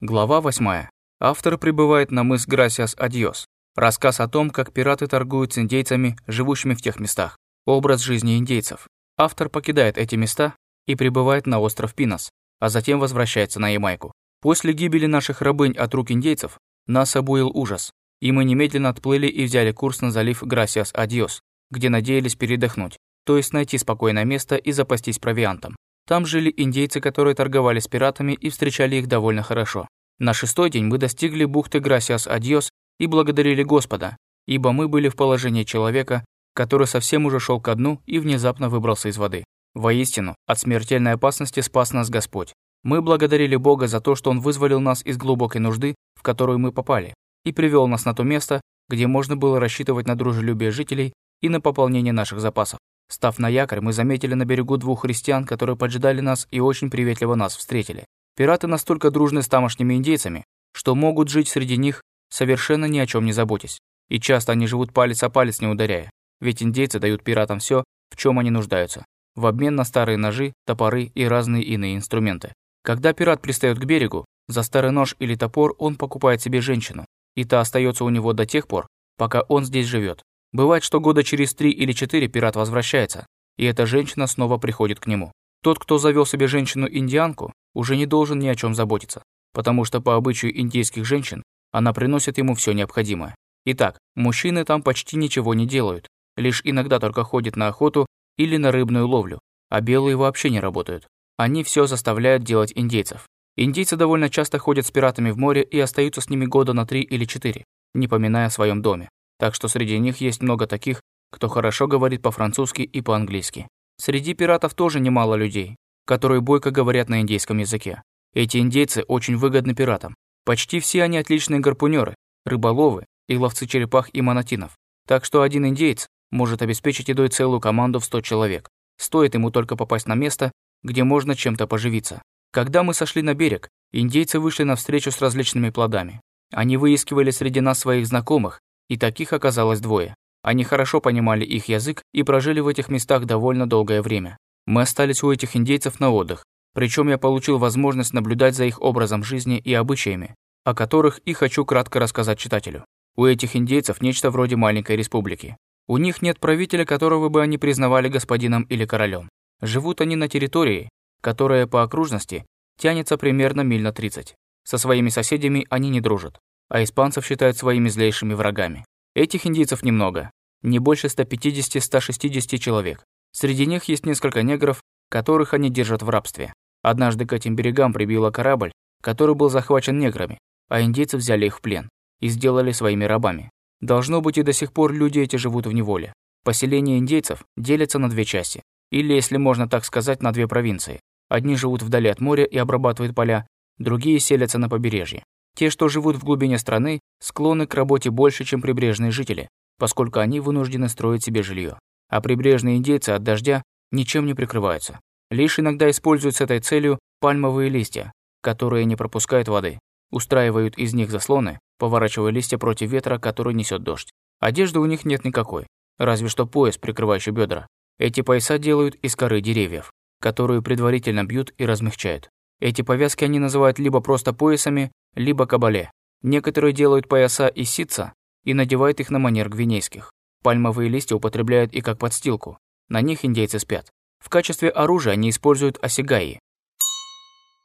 Глава 8. Автор прибывает на мыс Грасиас Адьос. Рассказ о том, как пираты торгуют с индейцами, живущими в тех местах. Образ жизни индейцев. Автор покидает эти места и прибывает на остров Пинос, а затем возвращается на Ямайку. После гибели наших рабынь от рук индейцев нас обуял ужас, и мы немедленно отплыли и взяли курс на залив Грасиас Адьос, где надеялись передохнуть, то есть найти спокойное место и запастись провиантом. Там жили индейцы, которые торговали с пиратами и встречали их довольно хорошо. На шестой день мы достигли бухты Грасиас-Адьос и благодарили Господа, ибо мы были в положении человека, который совсем уже шел ко дну и внезапно выбрался из воды. Воистину, от смертельной опасности спас нас Господь. Мы благодарили Бога за то, что Он вызволил нас из глубокой нужды, в которую мы попали, и привел нас на то место, где можно было рассчитывать на дружелюбие жителей и на пополнение наших запасов. Став на якорь, мы заметили на берегу двух христиан, которые поджидали нас и очень приветливо нас встретили. Пираты настолько дружны с тамошними индейцами, что могут жить среди них, совершенно ни о чем не заботясь. И часто они живут палец о палец не ударяя, ведь индейцы дают пиратам все, в чем они нуждаются, в обмен на старые ножи, топоры и разные иные инструменты. Когда пират пристает к берегу, за старый нож или топор он покупает себе женщину, и та остается у него до тех пор, пока он здесь живет. Бывает, что года через три или четыре пират возвращается, и эта женщина снова приходит к нему. Тот, кто завел себе женщину-индианку, уже не должен ни о чем заботиться, потому что по обычаю индейских женщин она приносит ему все необходимое. Итак, мужчины там почти ничего не делают, лишь иногда только ходят на охоту или на рыбную ловлю, а белые вообще не работают. Они все заставляют делать индейцев. Индейцы довольно часто ходят с пиратами в море и остаются с ними года на три или четыре, не поминая о своем доме. Так что среди них есть много таких, кто хорошо говорит по-французски и по-английски. Среди пиратов тоже немало людей, которые бойко говорят на индейском языке. Эти индейцы очень выгодны пиратам. Почти все они отличные гарпунеры, рыболовы и ловцы черепах и монотинов. Так что один индейец может обеспечить едой целую команду в 100 человек. Стоит ему только попасть на место, где можно чем-то поживиться. Когда мы сошли на берег, индейцы вышли навстречу с различными плодами. Они выискивали среди нас своих знакомых и таких оказалось двое. Они хорошо понимали их язык и прожили в этих местах довольно долгое время. Мы остались у этих индейцев на отдых, причем я получил возможность наблюдать за их образом жизни и обычаями, о которых и хочу кратко рассказать читателю. У этих индейцев нечто вроде маленькой республики. У них нет правителя, которого бы они признавали господином или королем. Живут они на территории, которая по окружности тянется примерно миль на 30. Со своими соседями они не дружат а испанцев считают своими злейшими врагами. Этих индейцев немного, не больше 150-160 человек. Среди них есть несколько негров, которых они держат в рабстве. Однажды к этим берегам прибило корабль, который был захвачен неграми, а индейцы взяли их в плен и сделали своими рабами. Должно быть, и до сих пор люди эти живут в неволе. Поселение индейцев делится на две части, или, если можно так сказать, на две провинции. Одни живут вдали от моря и обрабатывают поля, другие селятся на побережье. Те, что живут в глубине страны, склонны к работе больше, чем прибрежные жители, поскольку они вынуждены строить себе жилье. А прибрежные индейцы от дождя ничем не прикрываются. Лишь иногда используют с этой целью пальмовые листья, которые не пропускают воды. Устраивают из них заслоны, поворачивая листья против ветра, который несет дождь. Одежды у них нет никакой, разве что пояс, прикрывающий бедра. Эти пояса делают из коры деревьев, которые предварительно бьют и размягчают. Эти повязки они называют либо просто поясами, либо кабале. Некоторые делают пояса из ситца и надевают их на манер гвинейских. Пальмовые листья употребляют и как подстилку. На них индейцы спят. В качестве оружия они используют осигаи.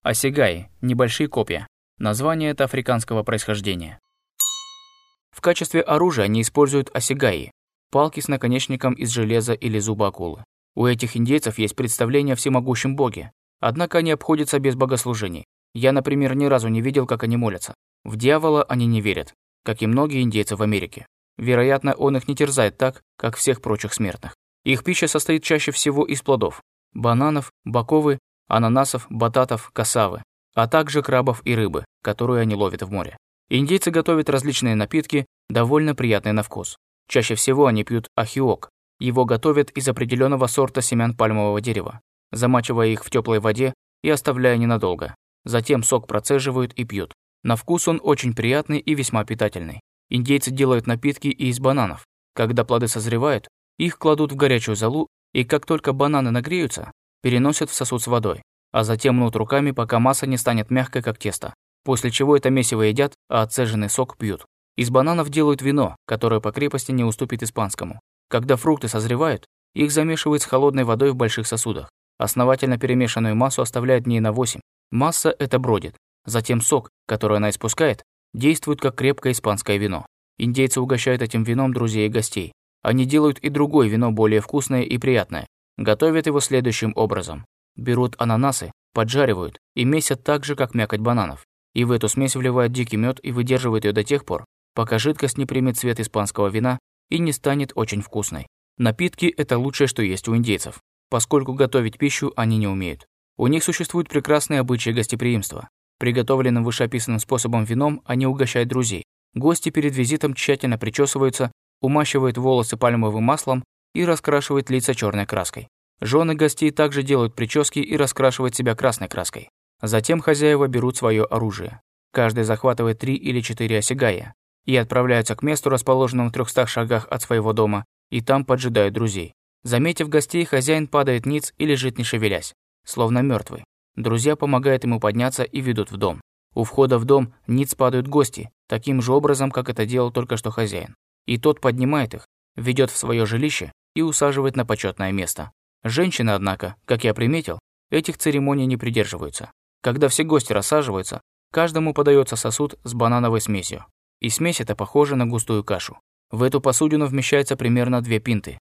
Осигаи – небольшие копья. Название это африканского происхождения. В качестве оружия они используют осигаи – палки с наконечником из железа или зуба акулы. У этих индейцев есть представление о всемогущем боге, однако они обходятся без богослужений. Я, например, ни разу не видел, как они молятся. В дьявола они не верят, как и многие индейцы в Америке. Вероятно, он их не терзает так, как всех прочих смертных. Их пища состоит чаще всего из плодов – бананов, баковы, ананасов, бататов, касавы, а также крабов и рыбы, которую они ловят в море. Индейцы готовят различные напитки, довольно приятные на вкус. Чаще всего они пьют ахиок. Его готовят из определенного сорта семян пальмового дерева, замачивая их в теплой воде и оставляя ненадолго. Затем сок процеживают и пьют. На вкус он очень приятный и весьма питательный. Индейцы делают напитки и из бананов. Когда плоды созревают, их кладут в горячую золу, и как только бананы нагреются, переносят в сосуд с водой, а затем мнут руками, пока масса не станет мягкой, как тесто. после чего это месиво едят, а отцеженный сок пьют. Из бананов делают вино, которое по крепости не уступит испанскому. Когда фрукты созревают, их замешивают с холодной водой в больших сосудах. Основательно перемешанную массу оставляют дней на 8. Масса это бродит. Затем сок, который она испускает, действует как крепкое испанское вино. Индейцы угощают этим вином друзей и гостей. Они делают и другое вино более вкусное и приятное. Готовят его следующим образом. Берут ананасы, поджаривают и месят так же, как мякоть бананов. И в эту смесь вливают дикий мед и выдерживают ее до тех пор, пока жидкость не примет цвет испанского вина и не станет очень вкусной. Напитки – это лучшее, что есть у индейцев, поскольку готовить пищу они не умеют. У них существуют прекрасные обычаи гостеприимства. Приготовленным вышеописанным способом вином они угощают друзей. Гости перед визитом тщательно причесываются, умащивают волосы пальмовым маслом и раскрашивают лица черной краской. Жены гостей также делают прически и раскрашивают себя красной краской. Затем хозяева берут свое оружие. Каждый захватывает три или четыре осягая и отправляются к месту, расположенному в 300 шагах от своего дома, и там поджидают друзей. Заметив гостей, хозяин падает ниц и лежит не шевелясь, словно мертвый. Друзья помогают ему подняться и ведут в дом. У входа в дом ниц падают гости, таким же образом, как это делал только что хозяин. И тот поднимает их, ведет в свое жилище и усаживает на почетное место. Женщины, однако, как я приметил, этих церемоний не придерживаются. Когда все гости рассаживаются, каждому подается сосуд с банановой смесью. И смесь эта похожа на густую кашу. В эту посудину вмещается примерно две пинты.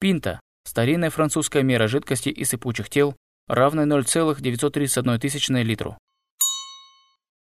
Пинта – старинная французская мера жидкости и сыпучих тел, равная 0,931 литру.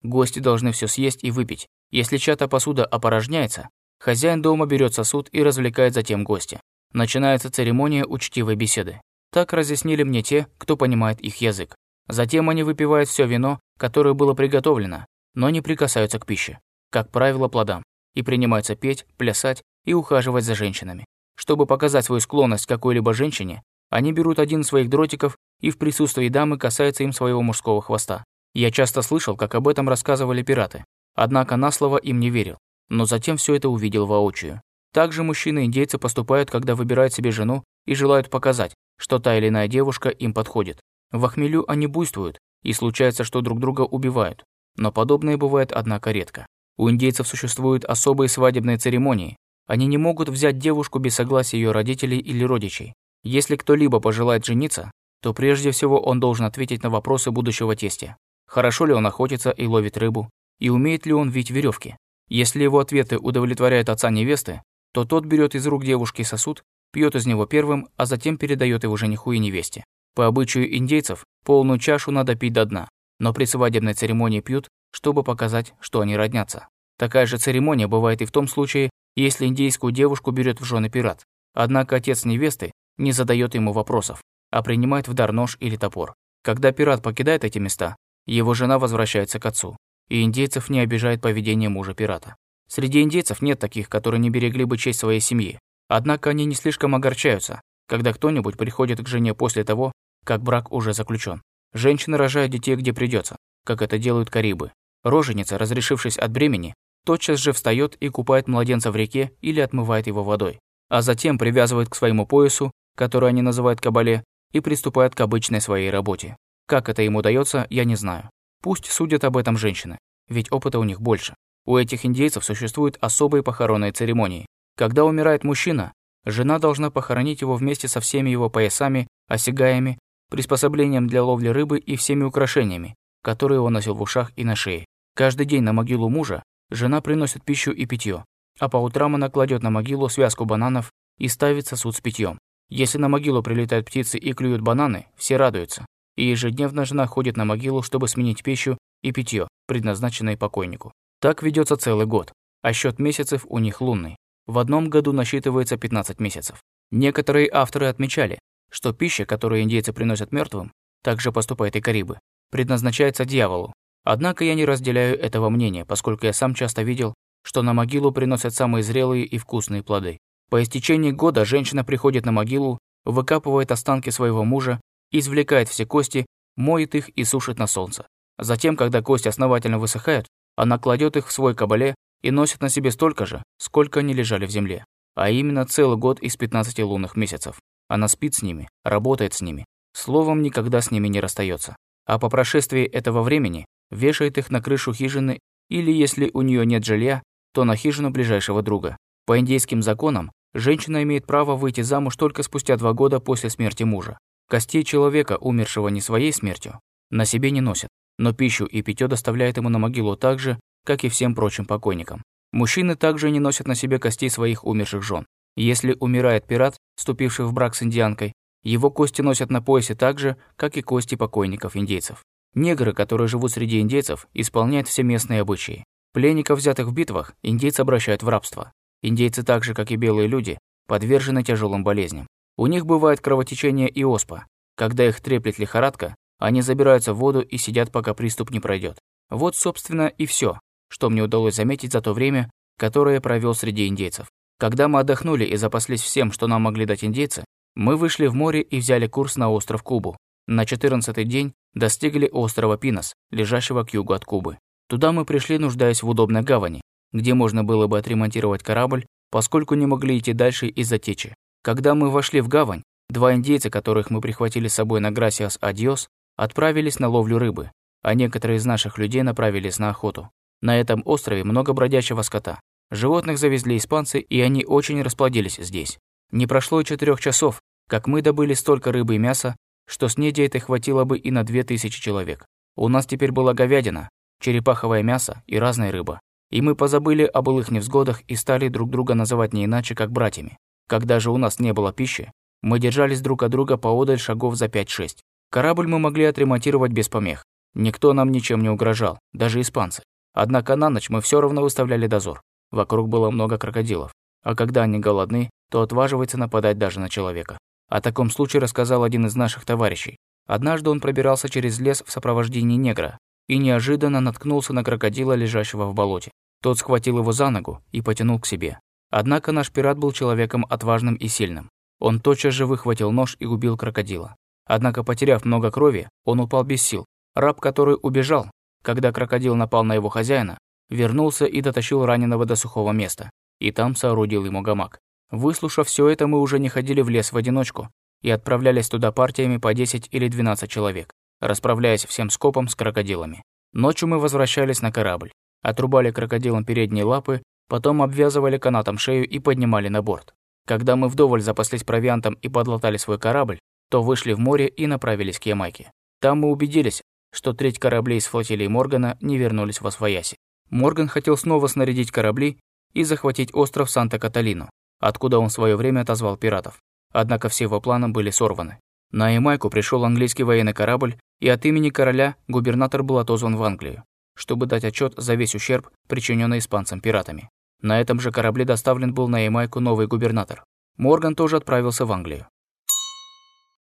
Гости должны все съесть и выпить. Если чья-то посуда опорожняется, хозяин дома берет сосуд и развлекает затем гостя. Начинается церемония учтивой беседы. Так разъяснили мне те, кто понимает их язык. Затем они выпивают все вино, которое было приготовлено, но не прикасаются к пище как правило, плодам, и принимаются петь, плясать и ухаживать за женщинами. Чтобы показать свою склонность к какой-либо женщине, они берут один из своих дротиков и в присутствии дамы касаются им своего мужского хвоста. Я часто слышал, как об этом рассказывали пираты, однако на слово им не верил, но затем все это увидел воочию. Также мужчины-индейцы поступают, когда выбирают себе жену и желают показать, что та или иная девушка им подходит. В охмелю они буйствуют, и случается, что друг друга убивают. Но подобное бывает, однако, редко. У индейцев существуют особые свадебные церемонии. Они не могут взять девушку без согласия ее родителей или родичей. Если кто-либо пожелает жениться, то прежде всего он должен ответить на вопросы будущего тестя. Хорошо ли он охотится и ловит рыбу? И умеет ли он вить веревки? Если его ответы удовлетворяют отца невесты, то тот берет из рук девушки сосуд, пьет из него первым, а затем передает его жениху и невесте. По обычаю индейцев, полную чашу надо пить до дна, но при свадебной церемонии пьют, чтобы показать, что они роднятся. Такая же церемония бывает и в том случае, если индейскую девушку берет в жены пират. Однако отец невесты не задает ему вопросов, а принимает в дар нож или топор. Когда пират покидает эти места, его жена возвращается к отцу, и индейцев не обижает поведение мужа пирата. Среди индейцев нет таких, которые не берегли бы честь своей семьи. Однако они не слишком огорчаются, когда кто-нибудь приходит к жене после того, как брак уже заключен. Женщины рожают детей где придется, как это делают карибы. Роженица, разрешившись от бремени, тотчас же встает и купает младенца в реке или отмывает его водой, а затем привязывает к своему поясу, который они называют кабале, и приступает к обычной своей работе. Как это ему удается, я не знаю. Пусть судят об этом женщины, ведь опыта у них больше. У этих индейцев существуют особые похоронные церемонии. Когда умирает мужчина, жена должна похоронить его вместе со всеми его поясами, осягаями, приспособлением для ловли рыбы и всеми украшениями, которые он носил в ушах и на шее. Каждый день на могилу мужа жена приносит пищу и питье, а по утрам она кладет на могилу связку бананов и ставит сосуд с питьем. Если на могилу прилетают птицы и клюют бананы, все радуются. И ежедневно жена ходит на могилу, чтобы сменить пищу и питье, предназначенное покойнику. Так ведется целый год, а счет месяцев у них лунный. В одном году насчитывается 15 месяцев. Некоторые авторы отмечали, что пища, которую индейцы приносят мертвым, также поступает и карибы, предназначается дьяволу. Однако я не разделяю этого мнения, поскольку я сам часто видел, что на могилу приносят самые зрелые и вкусные плоды. По истечении года женщина приходит на могилу, выкапывает останки своего мужа, извлекает все кости, моет их и сушит на солнце. Затем, когда кости основательно высыхают, она кладет их в свой кабале и носит на себе столько же, сколько они лежали в земле. А именно целый год из 15 лунных месяцев. Она спит с ними, работает с ними, словом, никогда с ними не расстается. А по прошествии этого времени вешает их на крышу хижины или, если у нее нет жилья, то на хижину ближайшего друга. По индейским законам, женщина имеет право выйти замуж только спустя два года после смерти мужа. Костей человека, умершего не своей смертью, на себе не носят, но пищу и питье доставляет ему на могилу так же, как и всем прочим покойникам. Мужчины также не носят на себе костей своих умерших жен. Если умирает пират, вступивший в брак с индианкой, его кости носят на поясе так же, как и кости покойников-индейцев. Негры, которые живут среди индейцев, исполняют все местные обычаи. Пленников, взятых в битвах, индейцы обращают в рабство. Индейцы, так же как и белые люди, подвержены тяжелым болезням. У них бывает кровотечение и оспа. Когда их треплет лихорадка, они забираются в воду и сидят, пока приступ не пройдет. Вот, собственно, и все, что мне удалось заметить за то время, которое я провел среди индейцев. Когда мы отдохнули и запаслись всем, что нам могли дать индейцы, мы вышли в море и взяли курс на остров Кубу. На 14-й день достигли острова Пинос, лежащего к югу от Кубы. Туда мы пришли, нуждаясь в удобной гавани, где можно было бы отремонтировать корабль, поскольку не могли идти дальше из-за течи. Когда мы вошли в гавань, два индейца, которых мы прихватили с собой на Грасиас Адьос, отправились на ловлю рыбы, а некоторые из наших людей направились на охоту. На этом острове много бродячего скота. Животных завезли испанцы, и они очень расплодились здесь. Не прошло и четырех часов, как мы добыли столько рыбы и мяса, что снеди это хватило бы и на две тысячи человек. У нас теперь была говядина, черепаховое мясо и разная рыба. И мы позабыли о былых невзгодах и стали друг друга называть не иначе, как братьями. Когда же у нас не было пищи, мы держались друг от друга поодаль шагов за 5-6. Корабль мы могли отремонтировать без помех. Никто нам ничем не угрожал, даже испанцы. Однако на ночь мы все равно выставляли дозор. Вокруг было много крокодилов. А когда они голодны, то отваживается нападать даже на человека. О таком случае рассказал один из наших товарищей. Однажды он пробирался через лес в сопровождении негра и неожиданно наткнулся на крокодила, лежащего в болоте. Тот схватил его за ногу и потянул к себе. Однако наш пират был человеком отважным и сильным. Он тотчас же выхватил нож и убил крокодила. Однако, потеряв много крови, он упал без сил. Раб, который убежал, когда крокодил напал на его хозяина, вернулся и дотащил раненого до сухого места, и там соорудил ему гамак. Выслушав все это, мы уже не ходили в лес в одиночку и отправлялись туда партиями по 10 или 12 человек, расправляясь всем скопом с крокодилами. Ночью мы возвращались на корабль, отрубали крокодилам передние лапы, потом обвязывали канатом шею и поднимали на борт. Когда мы вдоволь запаслись провиантом и подлатали свой корабль, то вышли в море и направились к Ямайке. Там мы убедились, что треть кораблей с флотилии Моргана не вернулись в Освояси. Морган хотел снова снарядить корабли и захватить остров Санта-Каталину, откуда он в свое время отозвал пиратов. Однако все его планы были сорваны. На Ямайку пришел английский военный корабль, и от имени короля губернатор был отозван в Англию, чтобы дать отчет за весь ущерб, причиненный испанцам пиратами. На этом же корабле доставлен был на Ямайку новый губернатор. Морган тоже отправился в Англию.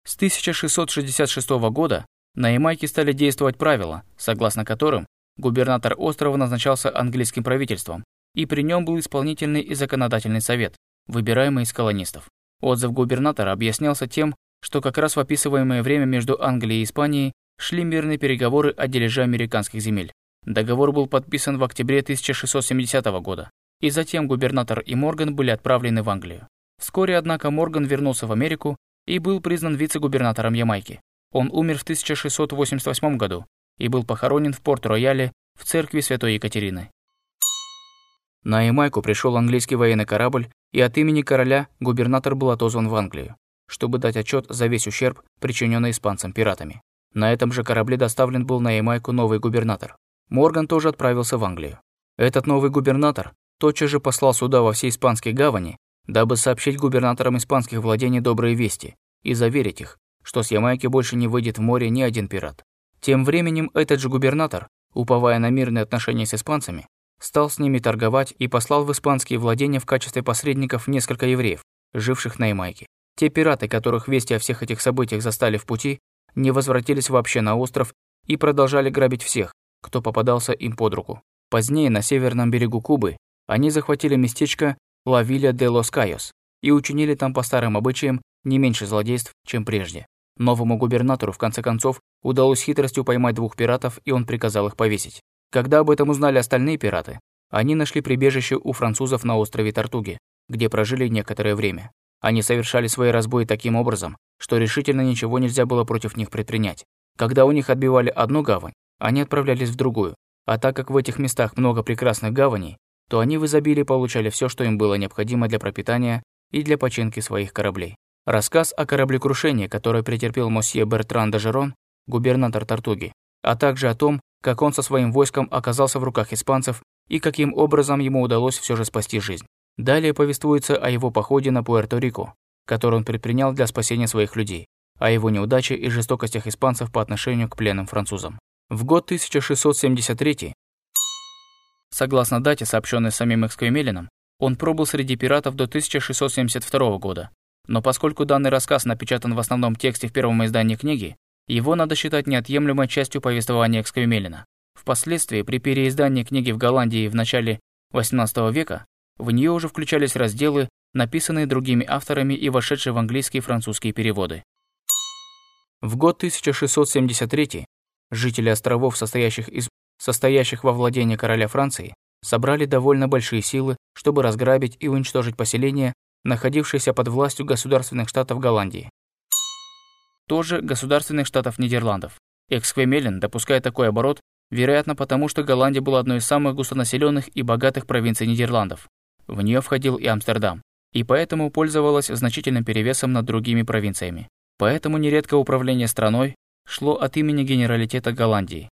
С 1666 года на Ямайке стали действовать правила, согласно которым губернатор острова назначался английским правительством, и при нем был исполнительный и законодательный совет, выбираемый из колонистов. Отзыв губернатора объяснялся тем, что как раз в описываемое время между Англией и Испанией шли мирные переговоры о дележе американских земель. Договор был подписан в октябре 1670 года, и затем губернатор и Морган были отправлены в Англию. Вскоре, однако, Морган вернулся в Америку и был признан вице-губернатором Ямайки. Он умер в 1688 году и был похоронен в Порт-Рояле в церкви Святой Екатерины. На Ямайку пришел английский военный корабль, и от имени короля губернатор был отозван в Англию, чтобы дать отчет за весь ущерб, причиненный испанцам пиратами. На этом же корабле доставлен был на Ямайку новый губернатор. Морган тоже отправился в Англию. Этот новый губернатор тотчас же послал суда во все испанские гавани, дабы сообщить губернаторам испанских владений добрые вести и заверить их, что с Ямайки больше не выйдет в море ни один пират. Тем временем этот же губернатор, уповая на мирные отношения с испанцами, стал с ними торговать и послал в испанские владения в качестве посредников несколько евреев, живших на Ямайке. Те пираты, которых вести о всех этих событиях застали в пути, не возвратились вообще на остров и продолжали грабить всех, кто попадался им под руку. Позднее на северном берегу Кубы они захватили местечко Лавиля де лос Кайос и учинили там по старым обычаям не меньше злодейств, чем прежде. Новому губернатору, в конце концов, удалось хитростью поймать двух пиратов, и он приказал их повесить. Когда об этом узнали остальные пираты, они нашли прибежище у французов на острове Тартуги, где прожили некоторое время. Они совершали свои разбои таким образом, что решительно ничего нельзя было против них предпринять. Когда у них отбивали одну гавань, они отправлялись в другую. А так как в этих местах много прекрасных гаваней, то они в изобилии получали все, что им было необходимо для пропитания и для починки своих кораблей. Рассказ о кораблекрушении, которое претерпел мосье Бертран де Жерон, губернатор Тартуги, а также о том, как он со своим войском оказался в руках испанцев и каким образом ему удалось все же спасти жизнь. Далее повествуется о его походе на Пуэрто-Рико, который он предпринял для спасения своих людей, о его неудаче и жестокостях испанцев по отношению к пленным французам. В год 1673, согласно дате, сообщенной самим Эксквемелином, он пробыл среди пиратов до 1672 года. Но поскольку данный рассказ напечатан в основном тексте в первом издании книги, его надо считать неотъемлемой частью повествования Эксквемелина. Впоследствии, при переиздании книги в Голландии в начале XVIII века, в нее уже включались разделы, написанные другими авторами и вошедшие в английские и французские переводы. В год 1673 жители островов, состоящих, из, состоящих во владении короля Франции, собрали довольно большие силы, чтобы разграбить и уничтожить поселения, находившиеся под властью государственных штатов Голландии. Тоже государственных штатов Нидерландов. Эксквемелин допускает такой оборот, вероятно потому, что Голландия была одной из самых густонаселенных и богатых провинций Нидерландов. В нее входил и Амстердам, и поэтому пользовалась значительным перевесом над другими провинциями. Поэтому нередко управление страной шло от имени генералитета Голландии.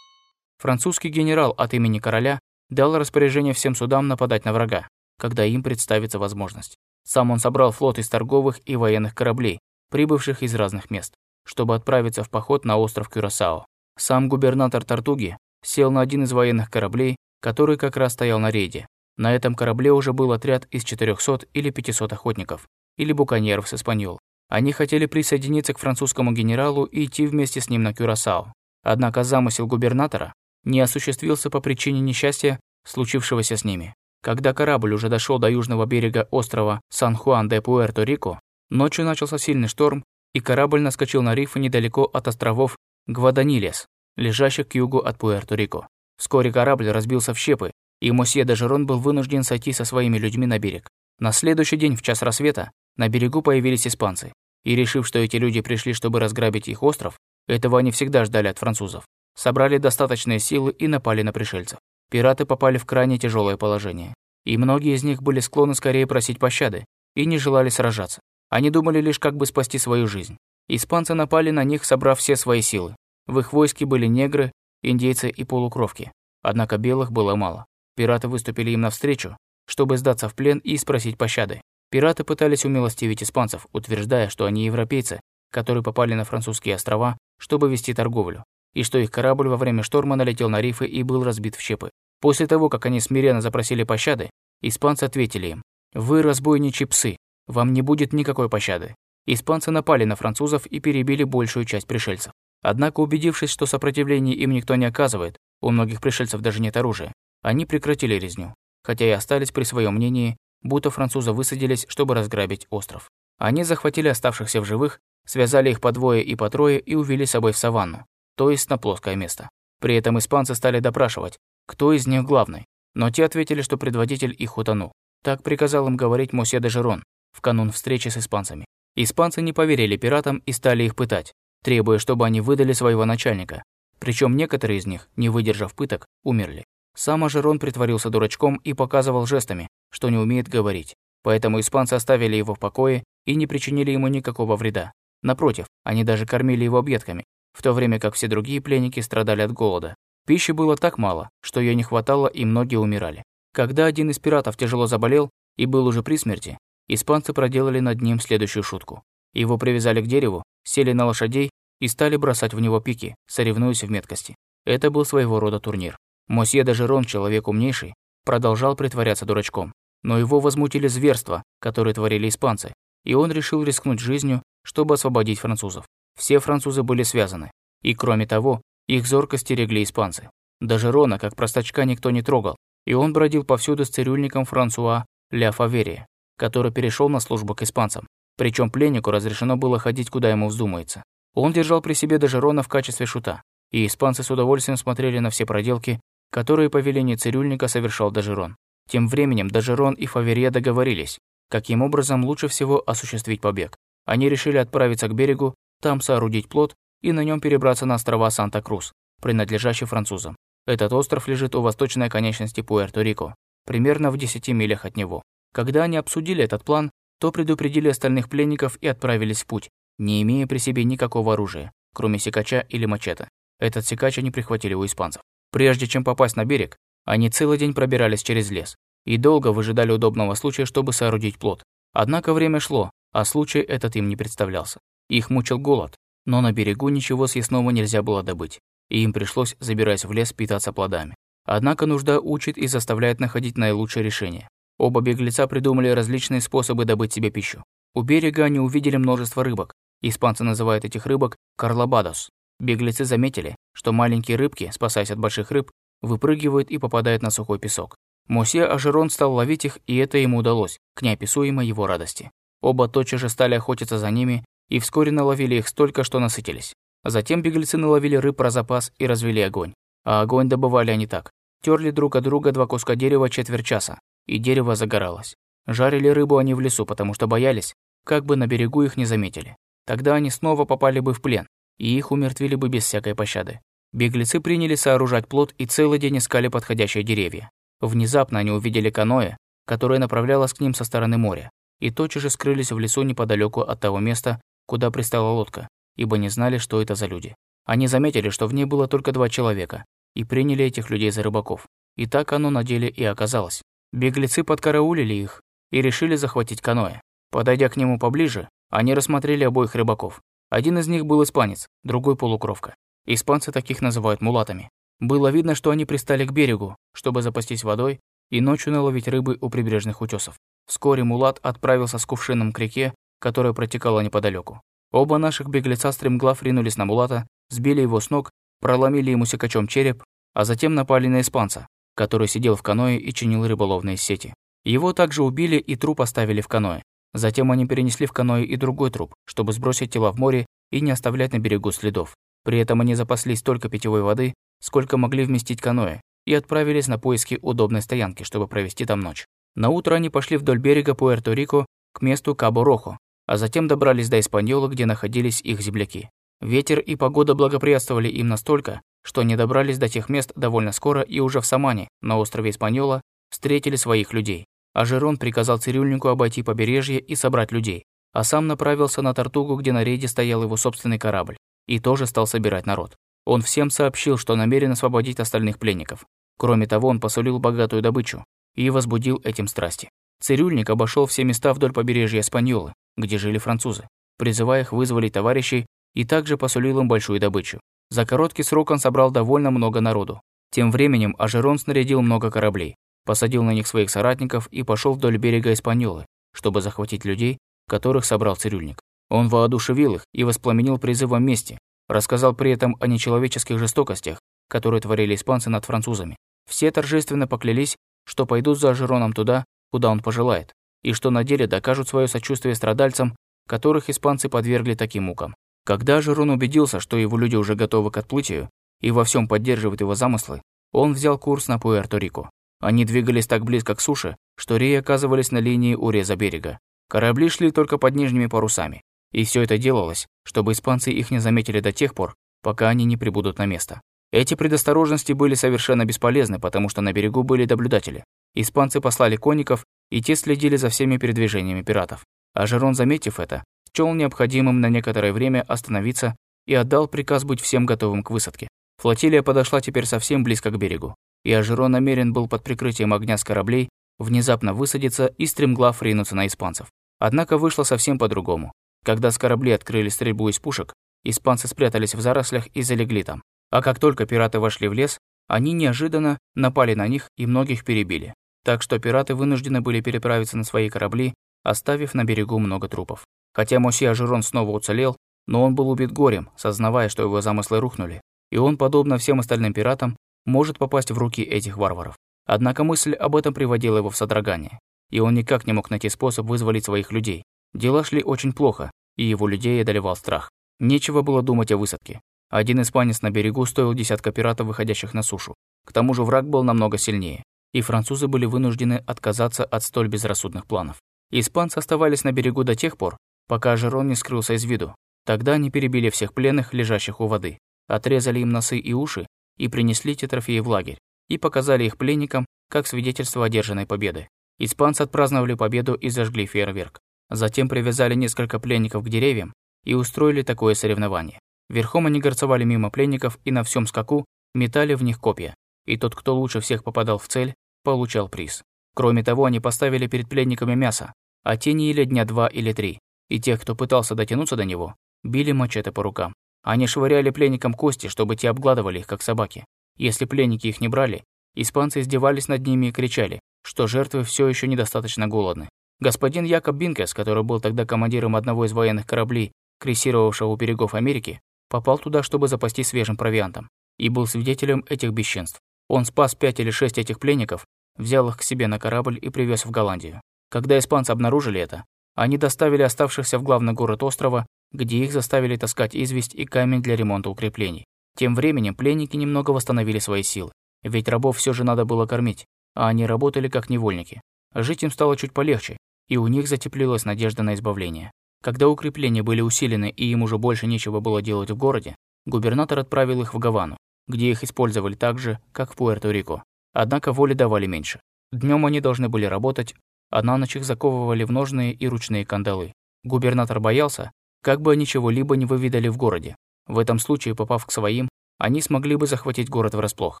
Французский генерал от имени короля дал распоряжение всем судам нападать на врага, когда им представится возможность. Сам он собрал флот из торговых и военных кораблей, прибывших из разных мест, чтобы отправиться в поход на остров Кюрасао. Сам губернатор Тартуги сел на один из военных кораблей, который как раз стоял на рейде. На этом корабле уже был отряд из 400 или 500 охотников, или буконьеров с Испаньол. Они хотели присоединиться к французскому генералу и идти вместе с ним на Кюрасао. Однако замысел губернатора не осуществился по причине несчастья, случившегося с ними. Когда корабль уже дошел до южного берега острова Сан-Хуан-де-Пуэрто-Рико, ночью начался сильный шторм, и корабль наскочил на рифы недалеко от островов Гваданилес, лежащих к югу от Пуэрто-Рико. Вскоре корабль разбился в щепы, и мосье де Жерон был вынужден сойти со своими людьми на берег. На следующий день в час рассвета на берегу появились испанцы, и решив, что эти люди пришли, чтобы разграбить их остров, этого они всегда ждали от французов, собрали достаточные силы и напали на пришельцев. Пираты попали в крайне тяжелое положение, и многие из них были склонны скорее просить пощады и не желали сражаться. Они думали лишь, как бы спасти свою жизнь. Испанцы напали на них, собрав все свои силы. В их войске были негры, индейцы и полукровки. Однако белых было мало. Пираты выступили им навстречу, чтобы сдаться в плен и спросить пощады. Пираты пытались умилостивить испанцев, утверждая, что они европейцы, которые попали на французские острова, чтобы вести торговлю, и что их корабль во время шторма налетел на рифы и был разбит в щепы. После того, как они смиренно запросили пощады, испанцы ответили им, «Вы разбойничьи псы, вам не будет никакой пощады». Испанцы напали на французов и перебили большую часть пришельцев. Однако, убедившись, что сопротивление им никто не оказывает, у многих пришельцев даже нет оружия, они прекратили резню, хотя и остались при своем мнении, будто французы высадились, чтобы разграбить остров. Они захватили оставшихся в живых, связали их по двое и по трое и увели с собой в саванну, то есть на плоское место. При этом испанцы стали допрашивать, кто из них главный, но те ответили, что предводитель их утонул. Так приказал им говорить Мосе де Жерон в канун встречи с испанцами. Испанцы не поверили пиратам и стали их пытать, требуя, чтобы они выдали своего начальника. Причем некоторые из них, не выдержав пыток, умерли. Сам Ажерон притворился дурачком и показывал жестами, что не умеет говорить. Поэтому испанцы оставили его в покое и не причинили ему никакого вреда. Напротив, они даже кормили его объедками, в то время как все другие пленники страдали от голода. Пищи было так мало, что ее не хватало и многие умирали. Когда один из пиратов тяжело заболел и был уже при смерти, испанцы проделали над ним следующую шутку. Его привязали к дереву, сели на лошадей и стали бросать в него пики, соревнуясь в меткости. Это был своего рода турнир. Мосье Дажерон, человек умнейший, продолжал притворяться дурачком. Но его возмутили зверства, которые творили испанцы, и он решил рискнуть жизнью, чтобы освободить французов. Все французы были связаны, и кроме того, их зорко стерегли испанцы. Даже Рона, как простачка, никто не трогал, и он бродил повсюду с цирюльником Франсуа Ля Фаверия, который перешел на службу к испанцам. Причем пленнику разрешено было ходить, куда ему вздумается. Он держал при себе даже Рона в качестве шута, и испанцы с удовольствием смотрели на все проделки, которые по велению цирюльника совершал Дажерон. Тем временем Дажерон и Фаверье договорились, каким образом лучше всего осуществить побег. Они решили отправиться к берегу, там соорудить плот и на нем перебраться на острова Санта-Крус. принадлежащий французам. Этот остров лежит у восточной конечности Пуэрто-Рико, примерно в 10 милях от него. Когда они обсудили этот план, то предупредили остальных пленников и отправились в путь, не имея при себе никакого оружия, кроме секача или мачете. Этот секач они прихватили у испанцев. Прежде чем попасть на берег, они целый день пробирались через лес и долго выжидали удобного случая, чтобы соорудить плот. Однако время шло, а случай этот им не представлялся. Их мучил голод, но на берегу ничего съестного нельзя было добыть, и им пришлось, забираясь в лес, питаться плодами. Однако нужда учит и заставляет находить наилучшее решение. Оба беглеца придумали различные способы добыть себе пищу. У берега они увидели множество рыбок. Испанцы называют этих рыбок карлабадос. Беглецы заметили, что маленькие рыбки, спасаясь от больших рыб, выпрыгивают и попадают на сухой песок. Мосье Ажерон стал ловить их, и это ему удалось, к неописуемой его радости. Оба тотчас же стали охотиться за ними, и вскоре наловили их столько, что насытились. Затем беглецы наловили рыб про запас и развели огонь. А огонь добывали они так. Терли друг от друга два куска дерева четверть часа, и дерево загоралось. Жарили рыбу они в лесу, потому что боялись, как бы на берегу их не заметили. Тогда они снова попали бы в плен, и их умертвили бы без всякой пощады. Беглецы приняли сооружать плот и целый день искали подходящие деревья. Внезапно они увидели каноэ, которое направлялось к ним со стороны моря, и тотчас же скрылись в лесу неподалеку от того места, куда пристала лодка, ибо не знали, что это за люди. Они заметили, что в ней было только два человека, и приняли этих людей за рыбаков. И так оно на деле и оказалось. Беглецы подкараулили их и решили захватить каноэ. Подойдя к нему поближе, они рассмотрели обоих рыбаков. Один из них был испанец, другой полукровка. Испанцы таких называют мулатами. Было видно, что они пристали к берегу, чтобы запастись водой и ночью наловить рыбы у прибрежных утесов. Вскоре мулат отправился с кувшином к реке, которая протекала неподалеку. Оба наших беглеца стремглав ринулись на мулата, сбили его с ног, проломили ему секачом череп, а затем напали на испанца, который сидел в каное и чинил рыболовные сети. Его также убили и труп оставили в каное. Затем они перенесли в каное и другой труп, чтобы сбросить тела в море и не оставлять на берегу следов. При этом они запаслись столько питьевой воды, сколько могли вместить каноэ, и отправились на поиски удобной стоянки, чтобы провести там ночь. На утро они пошли вдоль берега Пуэрто-Рико к месту Кабо-Рохо, а затем добрались до Испаньола, где находились их земляки. Ветер и погода благоприятствовали им настолько, что они добрались до тех мест довольно скоро и уже в Самане, на острове Испаньола, встретили своих людей. А Жерон приказал цирюльнику обойти побережье и собрать людей, а сам направился на Тартугу, где на рейде стоял его собственный корабль, и тоже стал собирать народ. Он всем сообщил, что намерен освободить остальных пленников. Кроме того, он посулил богатую добычу и возбудил этим страсти. Цирюльник обошел все места вдоль побережья Испаньолы, где жили французы, призывая их вызволить товарищей и также посулил им большую добычу. За короткий срок он собрал довольно много народу. Тем временем Ажерон снарядил много кораблей, посадил на них своих соратников и пошел вдоль берега Испаньолы, чтобы захватить людей, которых собрал цирюльник. Он воодушевил их и воспламенил призывом мести, рассказал при этом о нечеловеческих жестокостях, которые творили испанцы над французами. Все торжественно поклялись, что пойдут за Ажероном туда, куда он пожелает, и что на деле докажут свое сочувствие страдальцам, которых испанцы подвергли таким мукам. Когда Жерон убедился, что его люди уже готовы к отплытию и во всем поддерживают его замыслы, он взял курс на Пуэрто-Рико. Они двигались так близко к суше, что реи оказывались на линии уреза берега. Корабли шли только под нижними парусами. И все это делалось, чтобы испанцы их не заметили до тех пор, пока они не прибудут на место. Эти предосторожности были совершенно бесполезны, потому что на берегу были наблюдатели. Испанцы послали конников, и те следили за всеми передвижениями пиратов. А Жерон, заметив это, счёл необходимым на некоторое время остановиться и отдал приказ быть всем готовым к высадке. Флотилия подошла теперь совсем близко к берегу, и Ажеро намерен был под прикрытием огня с кораблей внезапно высадиться и стремглав ринуться на испанцев. Однако вышло совсем по-другому. Когда с кораблей открыли стрельбу из пушек, испанцы спрятались в зарослях и залегли там. А как только пираты вошли в лес, они неожиданно напали на них и многих перебили. Так что пираты вынуждены были переправиться на свои корабли, оставив на берегу много трупов. Хотя Мосье Ажерон снова уцелел, но он был убит горем, сознавая, что его замыслы рухнули, и он, подобно всем остальным пиратам, может попасть в руки этих варваров. Однако мысль об этом приводила его в содрогание, и он никак не мог найти способ вызволить своих людей. Дела шли очень плохо, и его людей одолевал страх. Нечего было думать о высадке. Один испанец на берегу стоил десятка пиратов, выходящих на сушу. К тому же враг был намного сильнее, и французы были вынуждены отказаться от столь безрассудных планов. Испанцы оставались на берегу до тех пор, пока Жерон не скрылся из виду. Тогда они перебили всех пленных, лежащих у воды. отрезали им носы и уши и принесли эти трофеи в лагерь, и показали их пленникам как свидетельство одержанной победы. Испанцы отпраздновали победу и зажгли фейерверк. Затем привязали несколько пленников к деревьям и устроили такое соревнование. Верхом они горцевали мимо пленников и на всем скаку метали в них копья, и тот, кто лучше всех попадал в цель, получал приз. Кроме того, они поставили перед пленниками мясо, а те не ели дня два или три, и тех, кто пытался дотянуться до него, били мачете по рукам. Они швыряли пленникам кости, чтобы те обгладывали их, как собаки. Если пленники их не брали, испанцы издевались над ними и кричали, что жертвы все еще недостаточно голодны. Господин Якоб Бинкес, который был тогда командиром одного из военных кораблей, крейсировавшего у берегов Америки, попал туда, чтобы запастись свежим провиантом, и был свидетелем этих бесчинств. Он спас пять или шесть этих пленников, взял их к себе на корабль и привез в Голландию. Когда испанцы обнаружили это, они доставили оставшихся в главный город острова, где их заставили таскать известь и камень для ремонта укреплений. Тем временем пленники немного восстановили свои силы, ведь рабов все же надо было кормить, а они работали как невольники. Жить им стало чуть полегче, и у них затеплилась надежда на избавление. Когда укрепления были усилены и им уже больше нечего было делать в городе, губернатор отправил их в Гавану, где их использовали так же, как в Пуэрто-Рико. Однако воли давали меньше. Днем они должны были работать, а на ночь их заковывали в ножные и ручные кандалы. Губернатор боялся, как бы они чего-либо не выведали в городе. В этом случае, попав к своим, они смогли бы захватить город врасплох.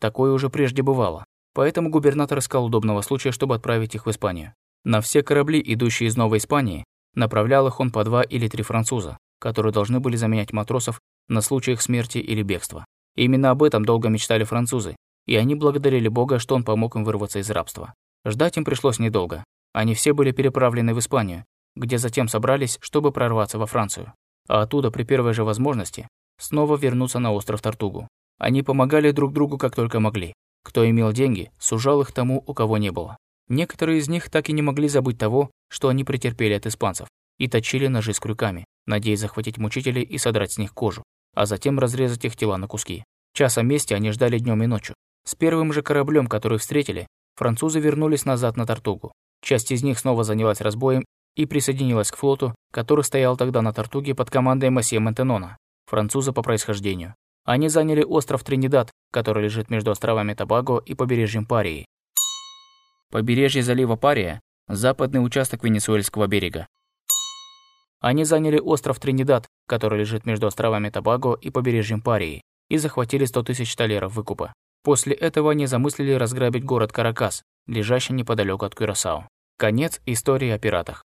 Такое уже прежде бывало. Поэтому губернатор искал удобного случая, чтобы отправить их в Испанию. На все корабли, идущие из Новой Испании, направлял их он по два или три француза, которые должны были заменять матросов на случай их смерти или бегства. именно об этом долго мечтали французы, и они благодарили Бога, что он помог им вырваться из рабства. Ждать им пришлось недолго. Они все были переправлены в Испанию, где затем собрались, чтобы прорваться во Францию. А оттуда при первой же возможности снова вернуться на остров Тартугу. Они помогали друг другу как только могли. Кто имел деньги, сужал их тому, у кого не было. Некоторые из них так и не могли забыть того, что они претерпели от испанцев, и точили ножи с крюками, надеясь захватить мучителей и содрать с них кожу, а затем разрезать их тела на куски. Часа мести они ждали днем и ночью. С первым же кораблем, который встретили, французы вернулись назад на Тартугу. Часть из них снова занялась разбоем и присоединилась к флоту, который стоял тогда на Тартуге под командой Масье Монтенона, француза по происхождению. Они заняли остров Тринидад, который лежит между островами Табаго и побережьем Парии. Побережье залива Пария – западный участок Венесуэльского берега. Они заняли остров Тринидад, который лежит между островами Табаго и побережьем Парии, и захватили 100 тысяч талеров выкупа. После этого они замыслили разграбить город Каракас, лежащий неподалеку от Кюрасао. Конец истории о пиратах.